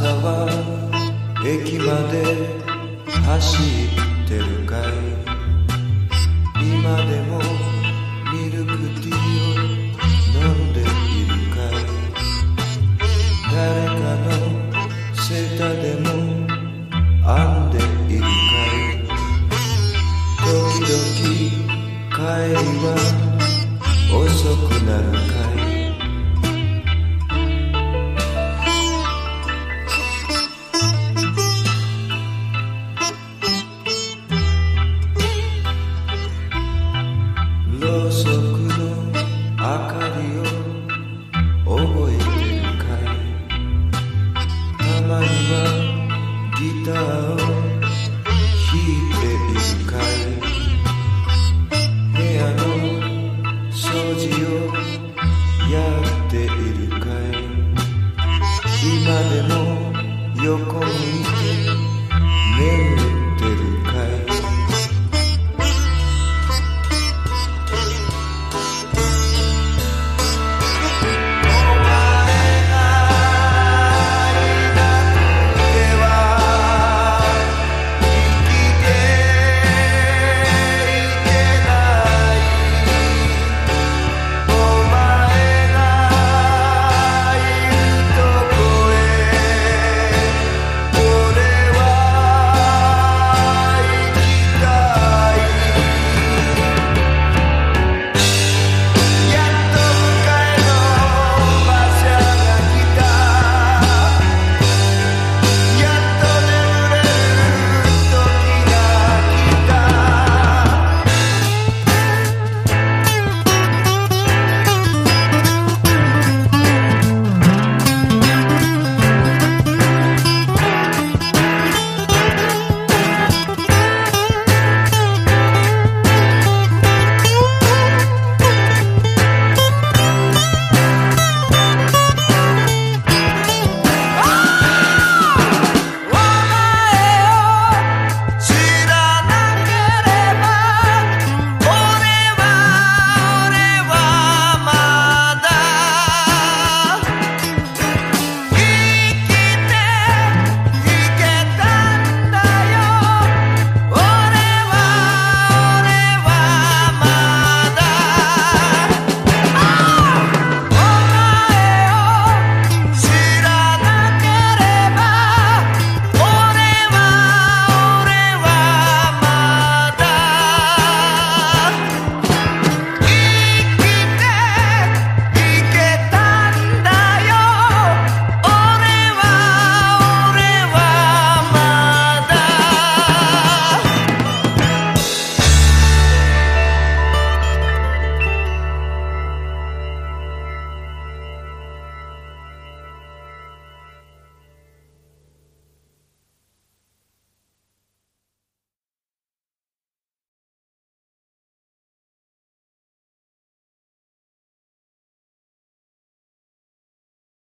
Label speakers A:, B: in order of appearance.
A: 朝は駅まで走ってるかい。今でもミルクティーを飲んでいるかい。誰かのセーターでも編んでいるかい。時々帰りは遅くなるかい。寝てる